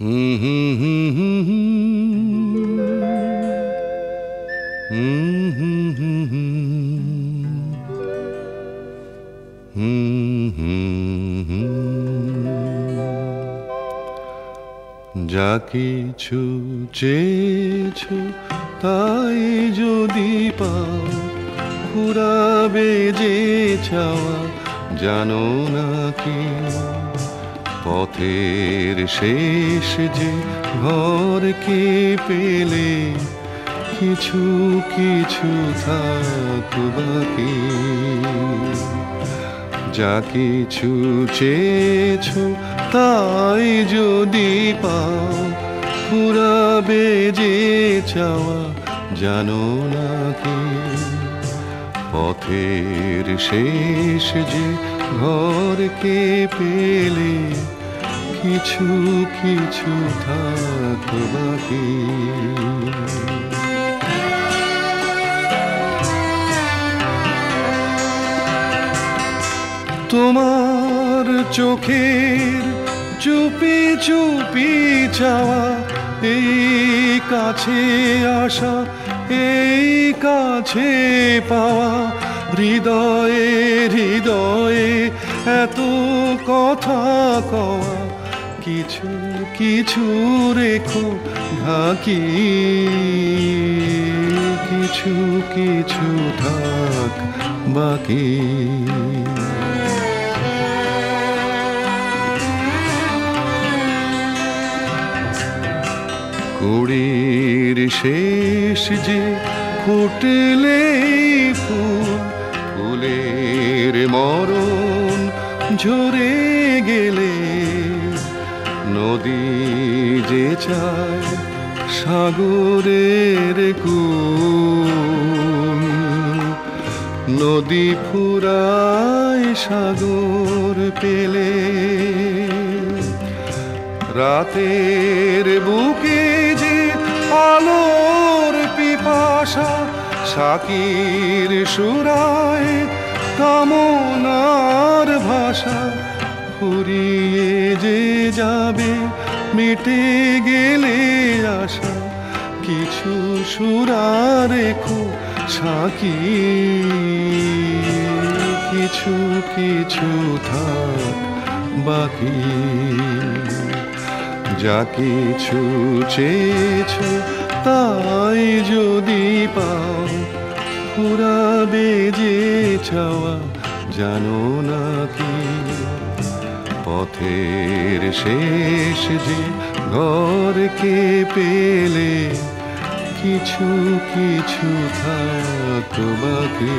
যা কিছু চেয়েছ তাই যদি পাও ফুরাবে যে চাওয়া জানো না কি পথের শেষ যে ঘরকে পেলে কিছু কিছু থাক যা কিছু চেয়েছ তাই যদি পাও ফুরাবে যে চাওয়া জানো না কি। পথের শেষ যে ঘরকে পেলে কিছু কিছু থাক বাকি। তোমার চোখের চুপি চুপি চাওয়া এই কাছে আসা, এই কাছে পাওয়া, হৃদয়ে হৃদয়ে এত কথা কওয়া। কিছু কিছু রেখো ঢাকি। কিছু কিছু থাক বাকি। কুড়ির শেষ যে ফুটলে ফুল, ফুলের মরণ ঝরে গেলে নদী যে চায় সাগরের কুল। নদী ফুরায় সাগর পেলে রাতের বুকে যে আলোর পিপাসা সাকির সুরায় কামনার ভাষা ফুরিয়ে যে যাবে মিটে গেলে আশা, কিছু সুরা রেখো সাকি। কিছু কিছু থাক বাকি। যা কিছু চেয়েছ তাই যদি পাও ফুরাবে বেজে চাওয়া জানো না কি পথের শেষ যে ঘরকে পেলে কিছু কিছু থাক বাকি